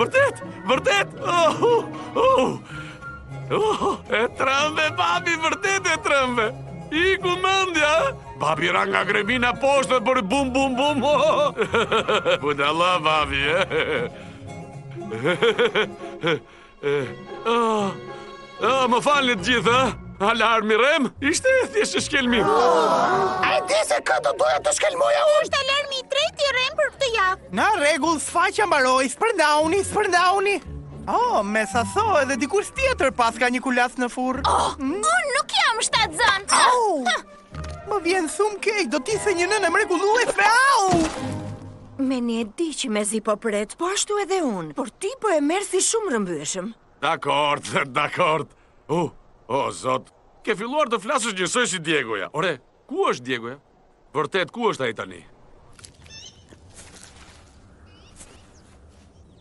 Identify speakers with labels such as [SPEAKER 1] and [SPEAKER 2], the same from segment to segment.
[SPEAKER 1] Vërtet, vërtet! E trëmbe, babi, vërtet e trëmbe! Iku mendja, Babi ra nga grebina poshtë dhe bëri bum, bum, bum! Budalla, babi, e? Më falni të gjithë, alarm i rremë, ishte thjesht shkelmim.
[SPEAKER 2] A e di se kë do doja të shkelmoja unë?
[SPEAKER 3] Ishte alarmi i tretë i rremë për këtë javë.
[SPEAKER 2] Në rregull, shfaqja mbaroi, shpërndahuni, shpërndahuni. Oh, me sa shoh edhe dikush tjetër paska një kulaç në furrë.
[SPEAKER 3] Oh, mm. unë nuk jam shtatzënë.
[SPEAKER 2] Oh. Më vjen shumë keq, do të ishe një nënë e mrekullueshme, au!
[SPEAKER 3] Meni, e di që mezi po pret, po ashtu edhe unë, por ti po e merr si shumë rrëmbyeshëm.
[SPEAKER 1] Dakord, dakord. U, uh, o, oh, zot, ke filluar të flasësh njësoj si Diegoja. Ore, ku është Diegoja? Vërtet, ku është ai tani?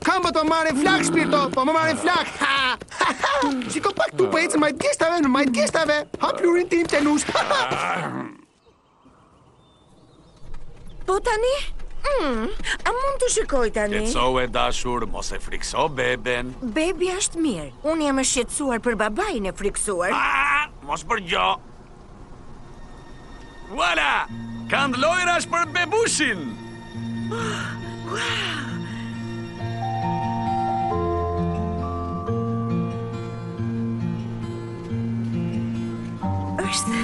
[SPEAKER 4] Këmbët të marrin flakë, shpirto, po më marrin flakë. Shiko pak, ti po ecën në majë të gishtave, në majë të gishtave. Ha pluhurin tim, qenush.
[SPEAKER 3] Po tani? Mm, a mund të shikoj tani?
[SPEAKER 1] Qetësohu e dashur, mos e frikëso beben.
[SPEAKER 3] Bebi është mirë. Unë jam e shqetësuar për babain e frikësuar.
[SPEAKER 1] Ah, mos përgjo. Voilà! Kënd lojërash për bebushin!
[SPEAKER 3] Është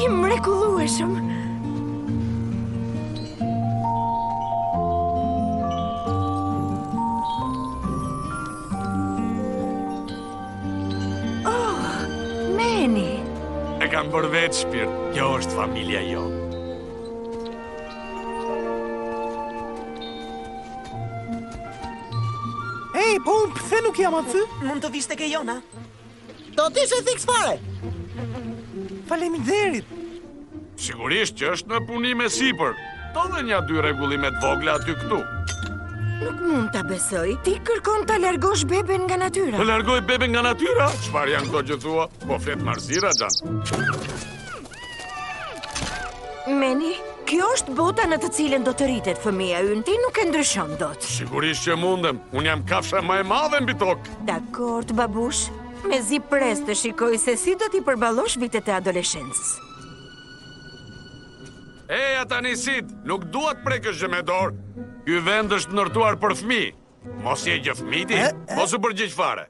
[SPEAKER 3] i mrekullueshëm. Oh, Meni!
[SPEAKER 1] E kam bërë vetë shpirt, kjo është familja jonë.
[SPEAKER 2] Ej, po unë pse nuk jam aty?
[SPEAKER 5] Mund të vish te kjo jona.
[SPEAKER 6] Do të ishe fiks fare!
[SPEAKER 2] Faleminderit!
[SPEAKER 1] Sigurisht që është në punim e sipër. Do dhe një dy rregullime të vogla aty këtu.
[SPEAKER 3] Nuk mund ta besoj, ti kërkon ta largosh beben nga natyra.
[SPEAKER 1] Të largoj beben nga natyra? Çfarë janë këto që thua? Po flet marrëzira, xhan.
[SPEAKER 3] Meni, kjo është bota në të cilën do të rritet fëmija ynë, ti nuk e ndryshon dot.
[SPEAKER 1] Sigurisht që mundem, unë jam kafsha më e madhe mbi tokë.
[SPEAKER 3] Dakord, babush, Mezi pres të shikoj se si do t'i përballosh vitet e adoleshencës.
[SPEAKER 1] Eja tani Sid, nuk dua të prekësh gjë me dorë. Ky vend është ndërtuar për fëmijë. Mos je gjë fëmijë
[SPEAKER 2] ti, eh, eh.
[SPEAKER 1] Mos u përgjigj fare.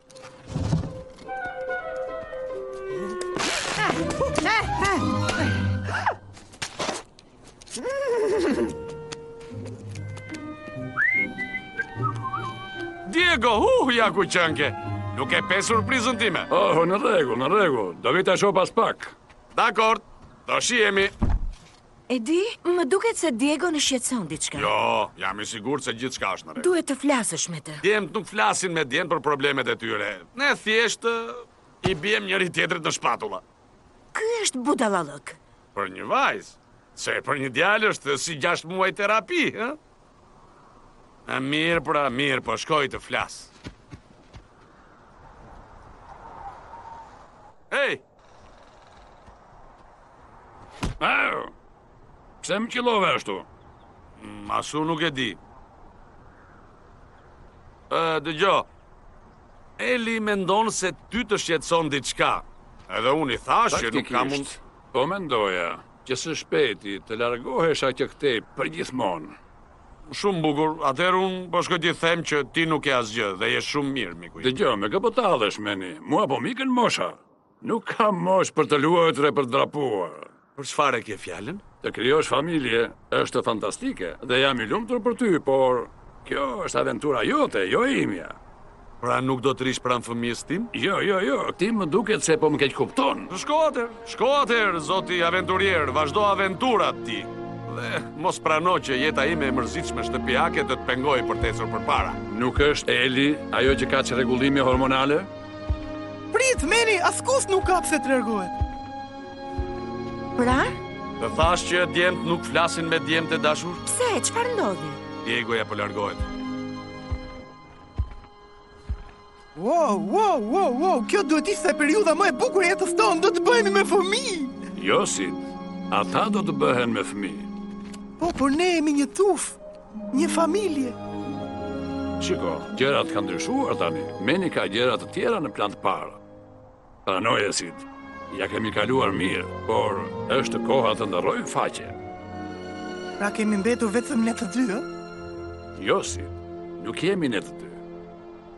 [SPEAKER 1] Diego, huh, ja ku qenke. Nuk e pe surprizën time.
[SPEAKER 7] Oh, në rregull, në rregull. Do vij ta shoh pas pak.
[SPEAKER 1] Dakord, do shihemi.
[SPEAKER 3] E di, më duket se Diegon e shqetëson diçka.
[SPEAKER 1] Jo, jam i sigurt se gjithçka është në rregull.
[SPEAKER 3] Duhet të flasësh me të.
[SPEAKER 1] Djemtë nuk flasin me djem për problemet e tyre. Ne thjesht i biem njëri-tjetrit në shpatulla.
[SPEAKER 3] Ky është budallallëk.
[SPEAKER 1] Për një vajzë, se për një djalë është si 6 muaj terapi, ë? A mirë, pra mirë, po shkoj të flas. Hey!
[SPEAKER 7] Au! Pse më qëllove ashtu?
[SPEAKER 1] Mm, as unë nuk e di. Dëgjo, Eli mendon se ty të shqetëson diçka. Edhe unë i thashë që nuk ka mund...
[SPEAKER 7] Po mendoja që së shpejti të largohesha që këtej përgjithmonë.
[SPEAKER 1] Shumë bukur, atëherë unë po shkoj t'i them që ti nuk ke asgjë dhe je shumë mirë, miku.
[SPEAKER 7] Dëgjo, me kë po tallesh, Meni, mua po më ikën mosha. Nuk kam moshë për të luajtur e për të vrapuar.
[SPEAKER 1] Për çfarë e ke fjalën?
[SPEAKER 7] Të krijosh familje është fantastike dhe jam i lumtur për ty, por kjo është aventura jote, jo e imja.
[SPEAKER 1] Pra nuk do të rrish pranë fëmijës tim?
[SPEAKER 7] Jo, jo, jo, ti më duket se po më keqkupton.
[SPEAKER 1] Shko atëherë, shko atëherë, zoti aventurier, vazhdo aventurat ti. Dhe mos prano që jeta ime e mërzitshme shtëpiake të të pengojë për të ecur përpara.
[SPEAKER 7] Nuk është Eli ajo që ka çrregullime hormonale?
[SPEAKER 2] Prit, Meni, askush nuk ka pse të largohet.
[SPEAKER 3] Pra?
[SPEAKER 1] Të thashë që djemtë nuk flasin me djemtë, e dashur?
[SPEAKER 3] Pse, çfarë ndodhi?
[SPEAKER 1] Diegoja po largohet.
[SPEAKER 2] Wow, wow, wow, wow, kjo duhet të ishte periudha më e bukur e jetës sonë, do të bëhemi me fëmijë!
[SPEAKER 7] Jo, Sid, ata do të bëhen me fëmijë.
[SPEAKER 2] Po, por ne jemi një tufë. Një familje.
[SPEAKER 7] Shiko, gjërat kanë ndryshuar tani. Meni ka gjëra të tjera në plan të parë. Pranoje Sid, ia kemi kaluar mirë, por është koha të ndërrojmë faqe.
[SPEAKER 2] Pra kemi mbetur vetëm ne të dy, ë?
[SPEAKER 7] Jo Sid, nuk jemi ne të dy.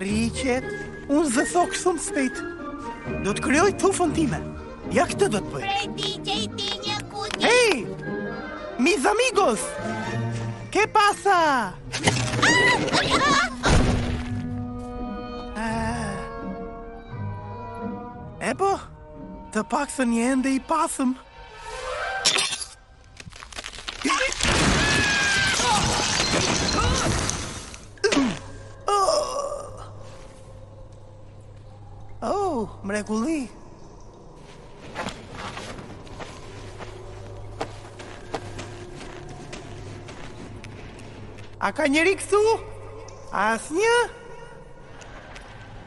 [SPEAKER 2] Rriqet, unë zë shokë shumë shpejt. Do të krijoj tufën time. Ja këtë do të bëj.
[SPEAKER 8] Hej, ti, që je si një kuti.
[SPEAKER 2] Hej, mis amigos, que pasa? Epo, të paktën jam ende i pashëm. Oh, mrekulli! A ka njeri këtu? Asnjë?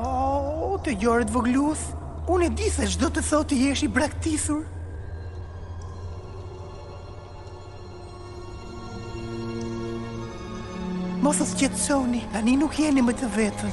[SPEAKER 2] Oh, të gjorët vogëlushë, unë e di se çdo të thotë të jesh i braktisur. Mos u shqetësoni, tani nuk jeni më të vetëm.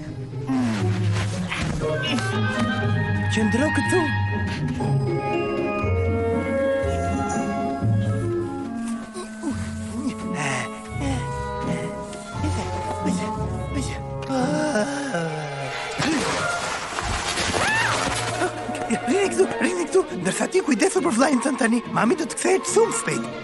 [SPEAKER 2] Qëndro këtu. Rini këtu, rini këtu, ndërsa ti kujdesu për vëllanë tënd tani, mami do të kthehet shumë shpejt.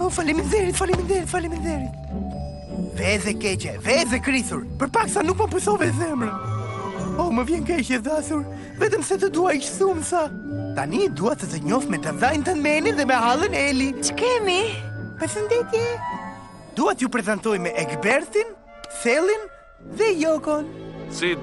[SPEAKER 2] Oh, faleminderit, faleminderit, faleminderit. Vezë e keqe, vezë e krisur. Për pak sa nuk ma pushove zemrën. Oh, më vjen keq e dashur, vetëm se të dua aq shumë sa. Tani dua të të njoh me xhajën tënd Meni dhe me hallën Eli.
[SPEAKER 3] Ç'kemi?
[SPEAKER 2] Përshëndetje. Dua t'ju prezantoj me Egbertin, Selin Dhe Jokon.
[SPEAKER 1] Sid,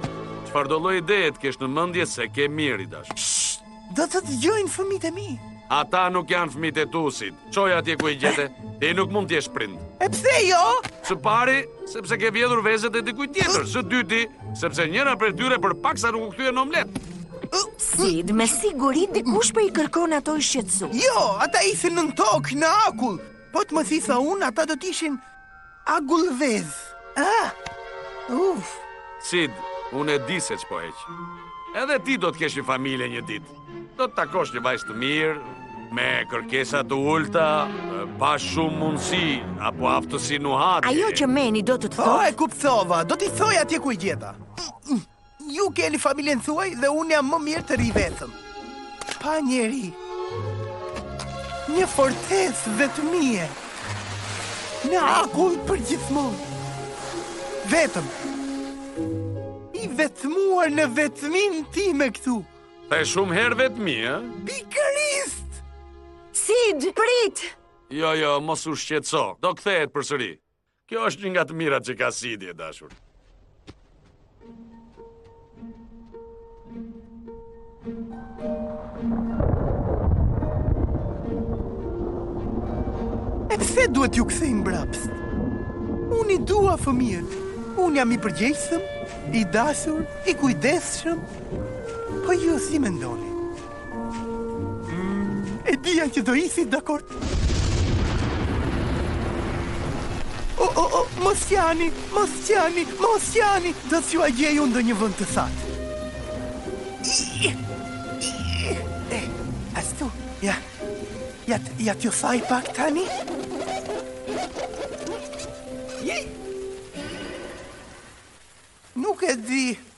[SPEAKER 1] çfarëdolloj ideje të kesh në mendje s'e ke mirë. Shsh.
[SPEAKER 2] Do të dëgjojnë fëmijët e mi.
[SPEAKER 1] Ata nuk janë fëmijët e tu, Sid. Çoji atje ku i gjete. Ti nuk mund të jesh prind.
[SPEAKER 2] E pse jo?
[SPEAKER 1] Së pari, sepse ke vjedhur vezët e dikujt tjetër. Së dyti, sepse njëra prej tyre për paksa nuk u kthye në omlet.
[SPEAKER 3] Sid, me siguri dikush po i kërkon ato i shqetësuar.
[SPEAKER 2] Jo, ata ishin nën tokë, në akull. Po të mos isha unë, ata do t'ishin Akull vezë! Ah! Uf!
[SPEAKER 1] Sid, unë e di se ç'po heq. Edhe ti do të kesh një familje një ditë. Do të takosh një vajzë të mirë, me kërkesa të ulta, pa shumë mundësi, apo aftësi nuhati.
[SPEAKER 3] Ajo që Meni do të thotë?
[SPEAKER 2] Po, e kuptova, do t'i çoj atje ku i gjeta. Mm, mm. Ju keni familjen tuaj dhe unë jam më mirë të rri vetëm. Pa njeri, një fortesë vetmie, në akull përgjithmonë, vetëm, i vetmuar në vetminë time këtu.
[SPEAKER 1] The shumë herë vetmi, ë?
[SPEAKER 2] Pikërisht!
[SPEAKER 3] Sid, prit!
[SPEAKER 1] Jo, jo, mos u shqetëso, do kthehet përsëri. Kjo është një nga të mirat që ka Sidi, e dashur.
[SPEAKER 2] E pse duhet t'ju kthejmë mbrapsht? Unë i dua fëmijët. Unë jam i përgjegjshëm, i dashur, i kujdesshëm. Po ju si mendoni? E dija që do ishit dakord. O, o, o, mos qani, mos qani, mos qani, do t'jua gjej unë ndonjë vënd të thatë. Ashtu, ja, ja, ja t'ju thaj pak tani. Nuk e di,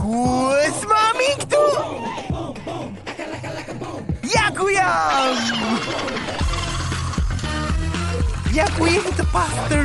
[SPEAKER 2] Ku është mami këtu? Ja ku jam! Ja ku jemi të pastër!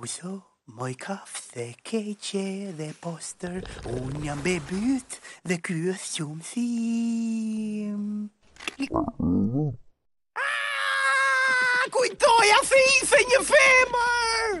[SPEAKER 2] Pusho, moj kafshë e keqe dhe e poshtër, unë jam bebi yt dhe ky është qumështi im. Kujtoja se ishe një femër!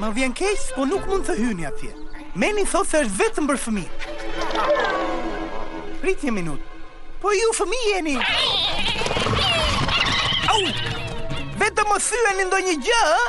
[SPEAKER 2] Më vjen keq, po nuk mund të hyni atje. Meni thotë se është vetëm për fëmijë. Prit një minutë. Po ju fëmijë jeni. Au! Vetëm mos thyeni ndonjë gjë, ë?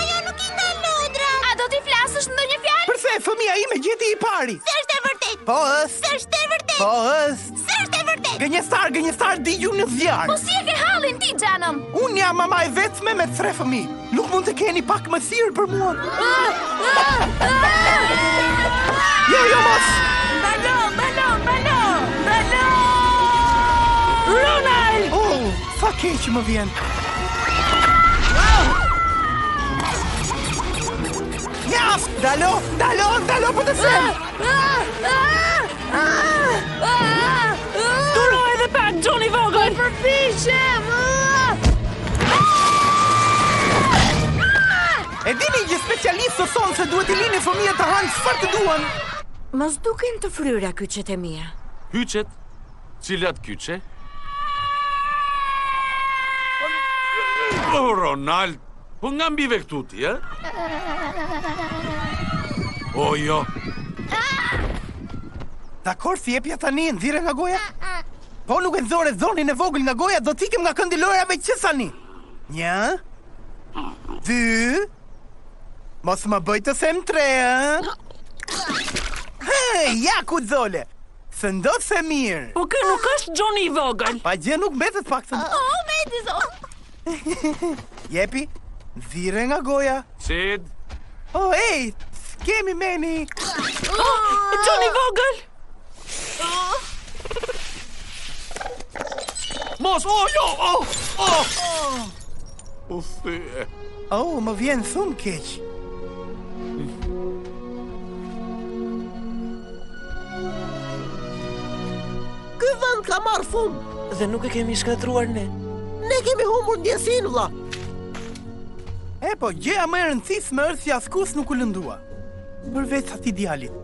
[SPEAKER 8] Ajo nuk i ndan lodrat.
[SPEAKER 5] A do t'i flasësh ndonjë fjalë?
[SPEAKER 2] Përse, fëmija im e gjeti i pari.
[SPEAKER 8] S'është e vërtet.
[SPEAKER 2] Po është.
[SPEAKER 8] S'është e vërtet.
[SPEAKER 2] Po është.
[SPEAKER 8] S'është e vërtet.
[SPEAKER 2] Gënjeshtar, gënjeshtar, digju në zjarr.
[SPEAKER 5] Po si e ke hallin ti, xhanëm?
[SPEAKER 2] Unë jam mama e vetme me tre fëmijë. Nuk mund të keni pak mëshirë për mua. Jo, jo, mos.
[SPEAKER 5] Balo, balo, balo, balo. Ronald!
[SPEAKER 2] Oh. Sa keq më vjen. Mjaft! Ndalo, ndalo, ndalo po të them!
[SPEAKER 5] Duro edhe pak, Johnny i vogël! Po përpiqem!
[SPEAKER 2] E dini gjë, specialistët thonë se duhet t'i lini fëmijët të hanë çfarë të duan?
[SPEAKER 3] Mos duken të fryra kyçet e mia.
[SPEAKER 1] Kyçet? Cilat kyçe? Oh, Ronald, po nga mbive këtu ti, e? O, oh, jo.
[SPEAKER 2] Dakord, jepi tani, nxirre nga goja? Po nuk e nxore Xhonin e vogël nga goja, do t'ikim nga këndi i lojërave që tani. Një, dy, mos më bëj të them tre, e? Hej, ja ku dole! Shëndoshë e mirë.
[SPEAKER 5] Po ky nuk është Johnny i vogël.
[SPEAKER 2] Pa gjë nuk mbete të
[SPEAKER 8] paktën. O, oh, Medison.
[SPEAKER 2] Jepi, nxirre nga goja.
[SPEAKER 1] Sid.
[SPEAKER 2] O, oh, ej, ç'kemi Meni.
[SPEAKER 5] Oh, Johnny i vogël.
[SPEAKER 1] Mos, o, oh, jo, o, oh, o. Oh. u thye.
[SPEAKER 2] Oh, më vjen shumë keq.
[SPEAKER 6] Ky vend ka marrë fund
[SPEAKER 9] dhe nuk e kemi shkatërruar ne.
[SPEAKER 6] Ne kemi humbur ndjesinë, vlla.
[SPEAKER 2] E po, gjëja më e rëndësishme është se askush nuk u lëndua. Përveç atij djalit.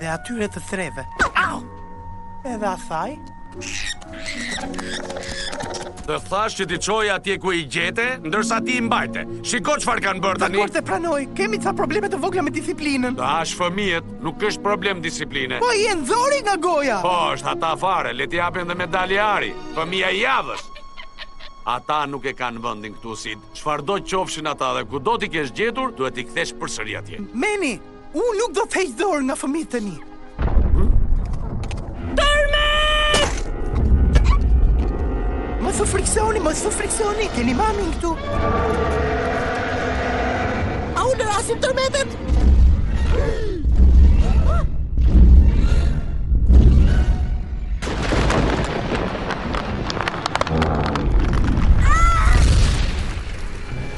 [SPEAKER 2] Dhe atyre të treve. Au! Edhe asaj?
[SPEAKER 1] Të thashë që t'i çoje atje ku i gjete, ndërsa ti i mbajte. Shiko çfarë kanë bërë tani.
[SPEAKER 2] Dakord, ta pranoj, kemi ca probleme të vogla me disiplinën.
[SPEAKER 1] Të hash fëmijët, nuk është problem disipline.
[SPEAKER 2] Po ja e nxori nga goja.
[SPEAKER 1] Po është hata fare, le t'i japim dhe medalje ari. Fëmija i javës. Ata nuk e kanë vendin këtu, Sid. Çfarëdo qofshin ata dhe kudo t'i kesh gjetur, duhet t'i kthesh përsëri atje.
[SPEAKER 2] Meni, Unë nuk do të heq dorë nga fëmijët e mi. Tërmet! Mos u frikësoni, mos u frikësoni, keni mamin këtu.
[SPEAKER 6] A ulërasin tërmetet?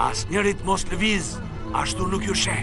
[SPEAKER 1] Asnjëri të mos lëvizë, ashtu nuk ju sheh.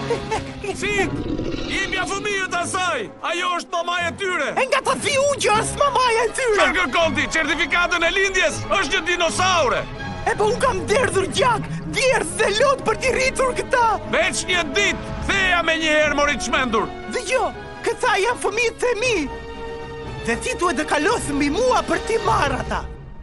[SPEAKER 1] Sid! Jepja fëmijët asaj! Ajo është mamaja e tyre!
[SPEAKER 2] E nga ta di unë që është mamaja e tyre!
[SPEAKER 1] Çfarë kërkon ti, certifikatën e lindjes? Është një dinosaure!
[SPEAKER 2] E po unë kam derdhur gjak, djersë dhe lot për t'i rritur këta!
[SPEAKER 1] Veç një ditë! Ktheja menjëherë more i
[SPEAKER 2] çmendur! Dëgjo, këta janë fëmijët e mi! Dhe ti duhet të kalosh mbi mua për t'i marrë ata!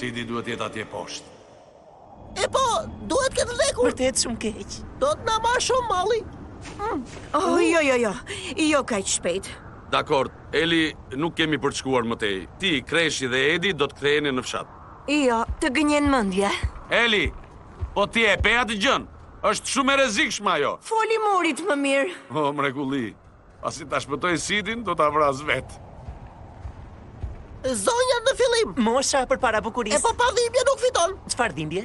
[SPEAKER 1] Sidi duhet të jetë atje poshtë.
[SPEAKER 6] E po, duhet të ketë vdekur.
[SPEAKER 9] Vërtet shumë keq.
[SPEAKER 6] Do të na marrë shumë malli. Mm.
[SPEAKER 3] Oh, jo, jo, jo. Jo kaq shpejt.
[SPEAKER 1] Dakord, Eli, nuk kemi për të shkuar më tej. Ti, Kreshi dhe Edi do të ktheheni në fshat.
[SPEAKER 3] Jo, të gënjen mendja.
[SPEAKER 1] Eli, po ti e pe atë gjënë? Është shumë e rrezikshme ajo.
[SPEAKER 3] Foli murit më mirë.
[SPEAKER 1] O mrekulli. Pasi ta shpëtoj Sidin, do ta vras vetë.
[SPEAKER 6] Zonjat në fillim.
[SPEAKER 9] Mosha përpara bukurisë.
[SPEAKER 6] E po pa dhimbje nuk fiton.
[SPEAKER 9] Çfarë dhimbje?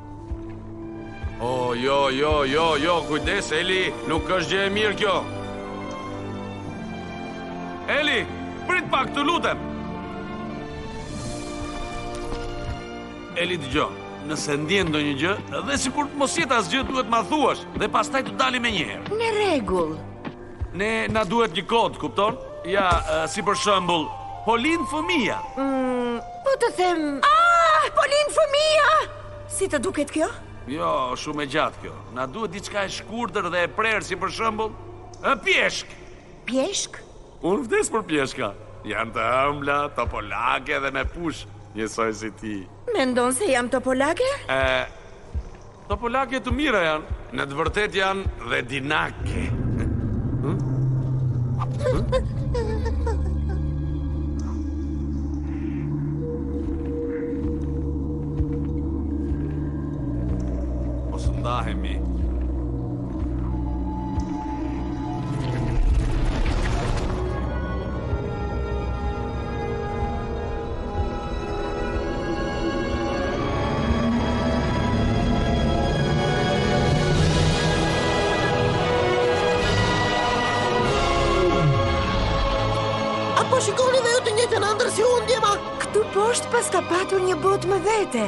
[SPEAKER 1] O, oh, jo, jo, jo, jo, kujdes, Eli, nuk është gjë e mirë kjo. Eli, prit pak të lutem. Eli, dëgjo, nëse ndjen ndonjë gjë, edhe sikur mos jetë asgjë, duhet ma thuash, dhe pastaj të dalim menjëherë.
[SPEAKER 3] Në rregull.
[SPEAKER 1] Ne na duhet një kod, kupton? Ja, si për shembull, po lind fëmija.
[SPEAKER 3] Mm, Po të them... Ah, po lind fëmija! Si të duket kjo?
[SPEAKER 1] Jo, shumë e gjatë kjo. Na duhet diçka e shkurtër dhe e prerë si për shembull, ë pjeshkë.
[SPEAKER 3] Pjeshkë?
[SPEAKER 1] Unë vdes për pjeshka. Janë të ëmbla, topolake dhe me push, njësoj si ti.
[SPEAKER 3] Mendon se jam topolake?
[SPEAKER 1] Ë, Topolaket të mira janë. Në të vërtetë janë dhe dinake. Mos po ndahemi.
[SPEAKER 6] A po shikoni dhe ju të njëjtën ëndërr si unë djema?
[SPEAKER 3] Këtu poshtë paska patur një botë më vete.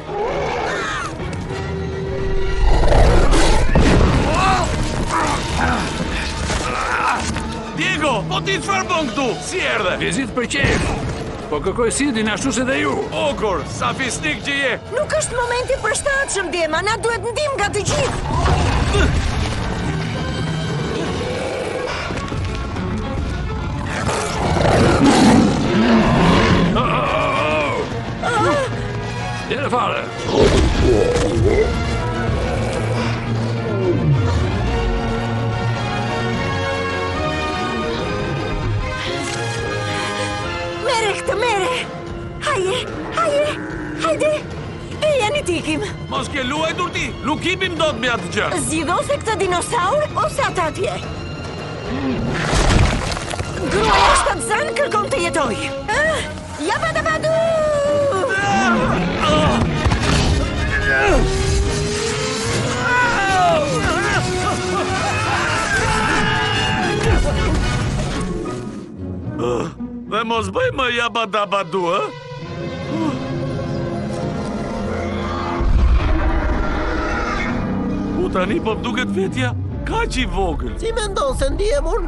[SPEAKER 1] Diego, po ti çfarë bën këtu? Si erdhe?
[SPEAKER 7] Vizitë për qejf. Po kërkoj Sidin ashtu si dhe ju.
[SPEAKER 1] Oh, sa fisnik që je.
[SPEAKER 3] Nuk është momenti i përshtatshëm, djema, na duhet ndihmë nga të gjithë.
[SPEAKER 7] Dere fare!
[SPEAKER 3] Merre këtë, merre! Hajde, hajde, hajde! Eja tani të ikim!
[SPEAKER 1] Mos ke luajtur ti, nuk ikim dot me atë gjë!
[SPEAKER 3] Zgjidh ose këtë dinosaur, ose atë atje! Gruaja shtatzënë kërkon të jetojë! Ah! Jabadabadu!
[SPEAKER 1] Dhe mos bëj më jabadabadu, e? Tani po më duket vetja kaq i vogël.
[SPEAKER 6] Si mendon se ndihem unë?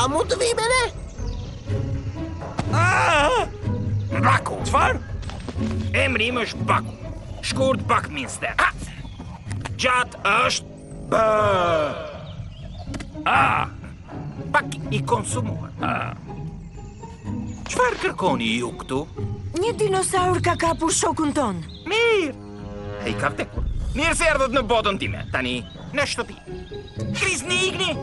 [SPEAKER 6] A mund të vijë me ne?
[SPEAKER 10] Ah! Bak! Çfarë? Emri im është Bak. Shkurt Bakminster. Ah! Gjatë është Ah! Ah! Pak i konsumuar. Ah! Çfarë kërkoni ju këtu?
[SPEAKER 3] Një dinosaur ka kapur shokun tonë.
[SPEAKER 10] Mirë. Ai ka vdekur. Mirë se erdhët në botën time. Tani në shtëpi. Krisni, ikni.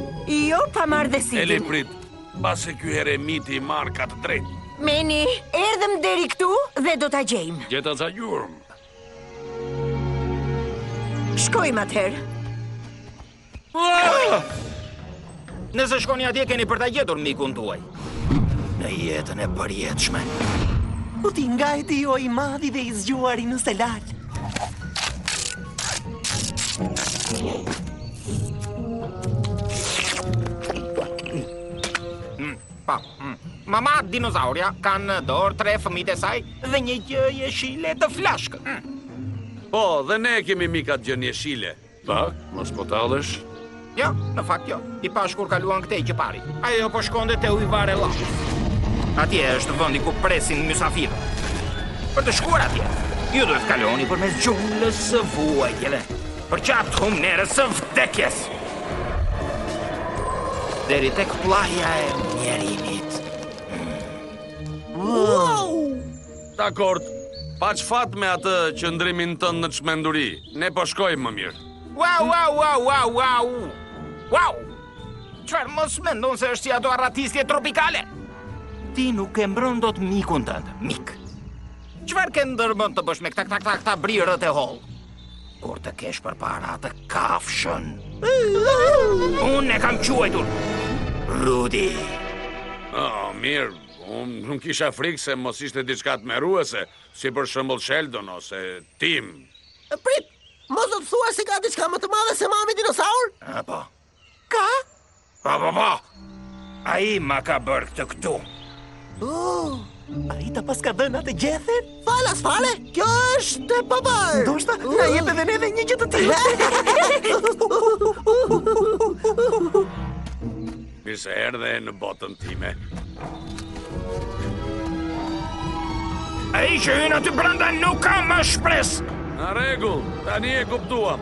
[SPEAKER 3] Jo pa marrë dhe Sidin.
[SPEAKER 1] Eli prit. Mbase ky eremiti i marrë ka të drejtë.
[SPEAKER 3] Meni, erdhëm deri këtu dhe do ta gjejmë.
[SPEAKER 7] Gjeta ca gjurmë.
[SPEAKER 3] Shkojmë atëherë.
[SPEAKER 10] Nëse shkoni atje keni për ta gjetur mikun tuaj. Në jetën e përjetshme.
[SPEAKER 9] U, ti nga e di, o i madhi dhe i zgjuari
[SPEAKER 10] nuselalë. Hm. Mama dinosaurja ka në dorë tre fëmijët e saj dhe një gjë jeshile të flashkët. Hm.
[SPEAKER 1] Po, dhe ne e kemi mik atë gjënë jeshile.
[SPEAKER 7] Pak, mos po tallesh.
[SPEAKER 10] Jo, në fakt jo. I pashë kur kaluan këtej që pari. Ajo po shkonte te ujëvara e llavës. Atje është vëndi ku presin mysafirë. Për të shkuar atje, ju duhet të kaloni përmes xhunglës së vuajtjeve. Përgjatë humnerës së vdekjes! Deri tek pllaja e mjerimit.
[SPEAKER 6] Wow!
[SPEAKER 1] Dakord, paç fat me atë qëndrimin tënd në çmenduri, ne po shkojmë më mirë.
[SPEAKER 10] Wow, wow, wow, wow, wow! Wow! Çfarë mos mendon se është si ato arratisje tropikale? Ti nuk e mbron dot mikun tënd, mik. Çfarë ke ndërmend të bësh me këta këta këta këta brirët e hollë? Kur të kesh përpara atë kafshën Unë e kam quajtur Rudi
[SPEAKER 1] oh, mirë, unë nuk kisha frikë se mos ishte diçka tmerruese Si për shembull Sheldon ose Tim
[SPEAKER 6] Prit, mos do të thuash se ka diçka më të madhe se mami dinosaur?
[SPEAKER 10] A po,
[SPEAKER 6] Ka?
[SPEAKER 10] Pa, pa, pa! Ai ma ka bërë këtë këtu.
[SPEAKER 6] Oh,
[SPEAKER 9] ai ta paska dhënë atë gjethen?
[SPEAKER 6] Falas fare, kjo është e paparë!
[SPEAKER 9] Ndoshta na jep edhe neve një gjë të tillë.
[SPEAKER 1] Mirë se erdhe në botën time.
[SPEAKER 10] Ai që hyn aty brenda nuk ka më shpresë!
[SPEAKER 1] Në rregull, tani e kuptuam.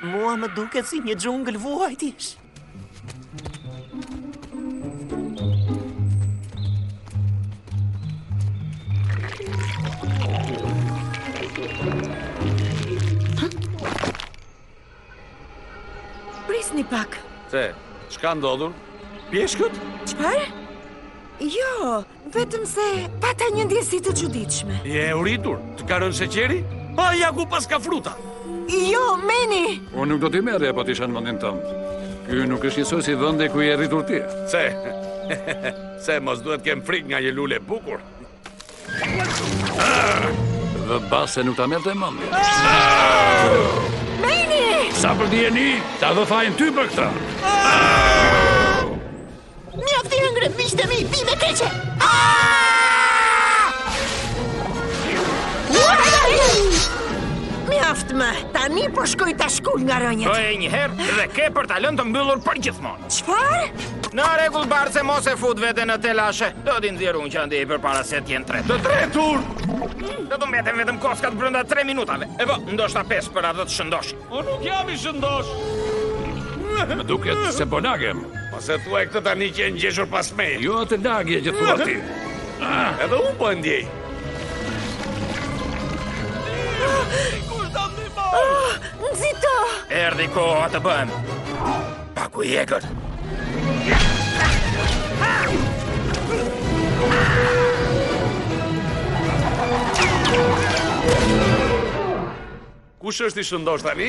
[SPEAKER 9] Mua më duket si një xhungël vuajtjesh.
[SPEAKER 3] Prisni pak.
[SPEAKER 1] Se, ç'ka ndodhur? Pjeshkët?
[SPEAKER 3] Çfarë? Jo, vetëm se pata një ndjesi të çuditshme.
[SPEAKER 1] Je e uritur? Të ka rënë sheqeri? A ja ku paska fruta.
[SPEAKER 3] Jo, Meni.
[SPEAKER 7] Unë nuk do t'i merrja po të isha në vendin tënd. Ky nuk është njësoj si vendi ku je rritur ti.
[SPEAKER 1] Se. Se mos duhet të kem frikë nga një lule e bukur.
[SPEAKER 7] Vë bast se nuk ta merrte mendja.
[SPEAKER 3] Meni!
[SPEAKER 7] Sa për dijeni, ta hedh fajin ty për këtë.
[SPEAKER 6] Mjaft i hëngre miqtë e mi, bimë e keqe!
[SPEAKER 3] Mjaft më, tani po shkoj ta shkul nga rrënjët.
[SPEAKER 10] Bëje një herë dhe ke për ta lënë të mbyllur përgjithmonë.
[SPEAKER 3] Çfarë?
[SPEAKER 10] Në rregull barsë mos e fut veten në telashe Do t'i nxjerr unë që andej përpara se të jenë tret
[SPEAKER 1] Të tretur!
[SPEAKER 10] Do të mbeten vetëm kockat brenda 3 minutave E po, ndoshta 5 për atë të shëndosh
[SPEAKER 1] O nuk jam i shëndoshë
[SPEAKER 7] Më duket se po lagem
[SPEAKER 1] Mos e thuaj këtë tani që je ngjeshur pas meje
[SPEAKER 7] Jo atë lagie që thua ti ah,
[SPEAKER 1] Edhe unë po e ndjej
[SPEAKER 3] Kush të ndihmon? Ah, Nxito!
[SPEAKER 10] Erdhi koha të bëhem Baku i egër!
[SPEAKER 1] Kush është i shëndoshë tani?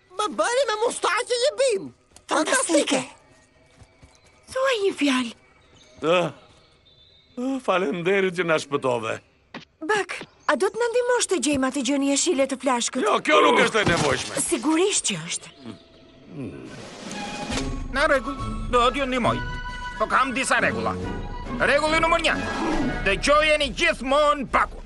[SPEAKER 6] Më bëri me mustaqe një bimë. Fantastike.
[SPEAKER 3] Thuaj një fjalë.
[SPEAKER 1] Ëh. Uh, Faleminderit që na shpëtove.
[SPEAKER 3] Bak, a do të na ndihmosh të gjejmë atë gjënë jeshile të flashkët?
[SPEAKER 1] Jo, kjo nuk është e nevojshme.
[SPEAKER 3] Sigurisht që është.
[SPEAKER 10] Në rregull, do t'ju ndihmoj. Po kam disa rregulla. Rregulli numër 1. Dëgjojeni gjithmonë Bakun.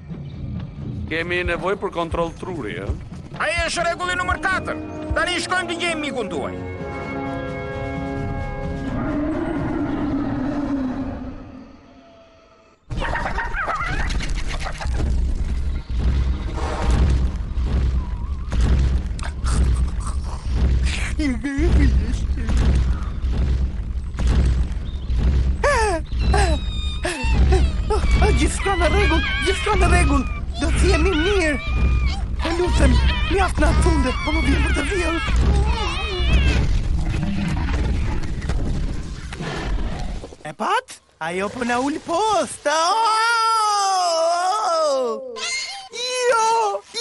[SPEAKER 1] Kemi nevojë për kontroll truri, e?
[SPEAKER 10] Ai është rregulli numër 4. Tani shkojmë të gjejmë mikun tuaj.
[SPEAKER 2] Gjithçka në rregull, gjithçka në rregull, do të jemi mirë. Të lutem, mjaft na tunde, po më vjen për të vjellë. E patë, ajo po na ul poshtë. Jo,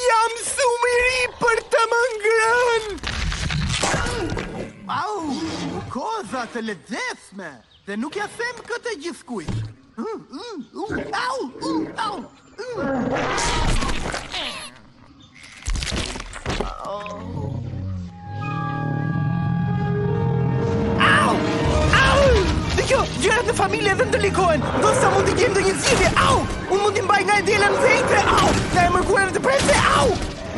[SPEAKER 2] jam shumë i ri për të më ngrënë. Au! Mukoza të lezetshme! Dhe nuk ia them këtë gjithkujt. Au! Au! Dëgjo, gjërat në familje edhe ndërlikohen. Ndoshta mund të gjejmë ndonjë zgjidhje. Au! Unë mund t'i mbaj nga e diela në të enjte. Au! Nga e mërkura në të premte. Au!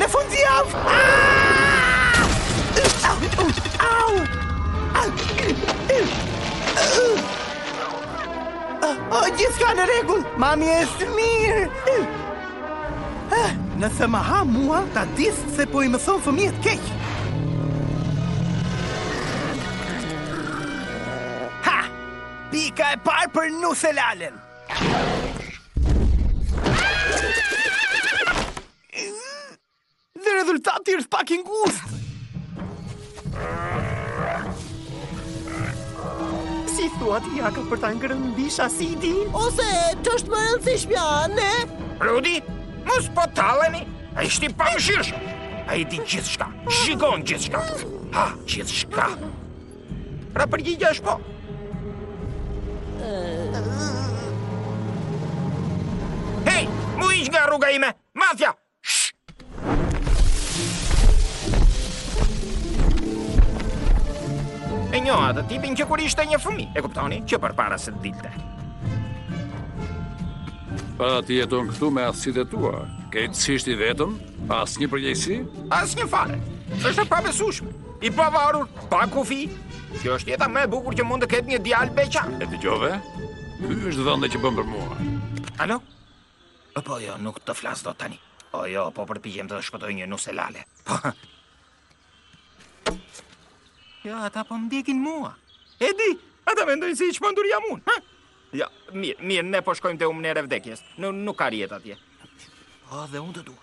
[SPEAKER 2] Në fundjavë! O, gjithçka në rregull, mami është mirë! Nëse më ha mua, ta dish se po i mëson fëmijët keq. Ha! Pika e parë për nuselalën! Dhe rezultati është pak i ngushtë.
[SPEAKER 9] Si thua ti ia ka për ta ngrënë bisha Sidin?
[SPEAKER 6] Ose ç'është më rëndësishmja, ne?
[SPEAKER 10] Rudi, mos po tallesh. Ai është i pamëshirshëm. Ai di gjithçka. Shikon gjithçka. Ha gjithçka. Pra përgjigja është po. Hej, m'u hiq nga rruga ime, mafja! E njoh atë tipin që kur ishte një fëmijë, e kuptoni, që përpara se të dilte.
[SPEAKER 7] Pra ti jeton këtu me aftësitë e tua, krejtësisht i vetëm, asnjë përgjegjësi?
[SPEAKER 10] Asnjë fare, është e pabesueshme. I pavarur, pa kufi. Kjo është jeta më e bukur që mund të ketë një djalë beqar.
[SPEAKER 7] E dëgjove? Ky është vendi që bën për mua.
[SPEAKER 10] Alo? Po jo, nuk të flas dot tani. Po jo, po përpiqem të shpëtoj një nuselalë. Po. Jo, ata po më ndjekin mua. E di, ata mendojnë se i çmenduri jam unë, ha? Jo, mirë, mirë, ne po shkojmë te humnera e vdekjes. Nuk nuk ka rrjet atje. Po dhe unë të dua.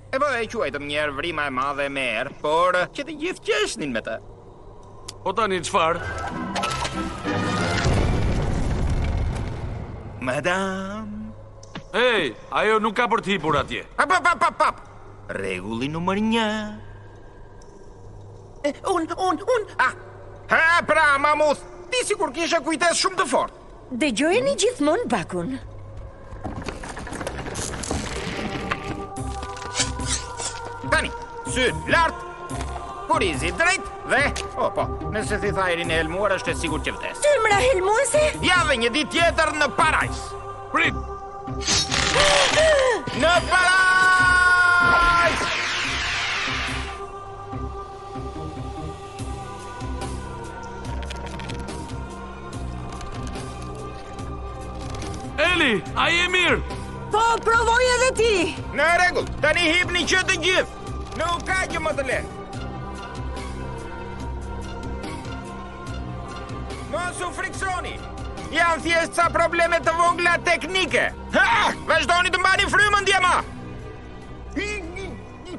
[SPEAKER 9] E
[SPEAKER 10] po e quajtëm një herë vrima e madhe me erë, por që të gjithë qeshnin me të.
[SPEAKER 1] Po tani çfarë?
[SPEAKER 10] Madam.
[SPEAKER 1] Ej, ajo nuk ka për të hipur atje.
[SPEAKER 10] Pa pa pa pa pa. Rregulli numër 1.
[SPEAKER 9] Un, un, un.
[SPEAKER 10] Ah. Ha, pra, mamut. Ti sikur kishe kujtesë shumë të fortë.
[SPEAKER 3] Dëgjojeni gjithmonë Bakun.
[SPEAKER 10] Tani, sytë lart. Kurrizi drejt dhe o po, nëse thith ajrin e helmuar është e sigurt që vdes.
[SPEAKER 3] Tymra helmuese?
[SPEAKER 10] Ja dhe një ditë tjetër në parajsë.
[SPEAKER 1] Prit.
[SPEAKER 10] Në parajsë!
[SPEAKER 1] Eli, a je mirë?
[SPEAKER 3] Po, provoje edhe ti!
[SPEAKER 10] Në rregull, tani hipni që të gjithë! Nuk ka gjë më të lehtë! Mos u frikësoni! Janë thjesht ca probleme të vogla teknike! Ha! Vazhdoni të mbani frymën, djema!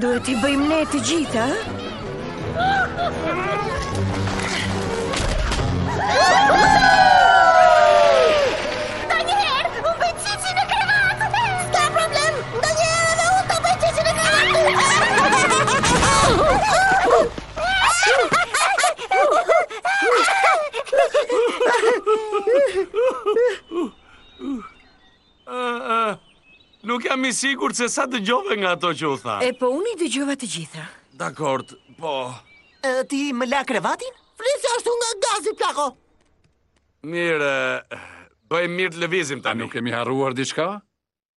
[SPEAKER 3] Duhet t'i bëjmë ne të gjitha,
[SPEAKER 1] Nuk jam i sigurt se sa dëgjove nga ato që u tha.
[SPEAKER 3] E po unë i dëgjova të gjitha.
[SPEAKER 1] Dakord, po.
[SPEAKER 9] Ti m'i lag krevatin?
[SPEAKER 6] Fli se ashtu nga gazi, plako.
[SPEAKER 1] Mirë, bëjmë mirë të lëvizim tani.
[SPEAKER 7] A nuk kemi harruar diçka?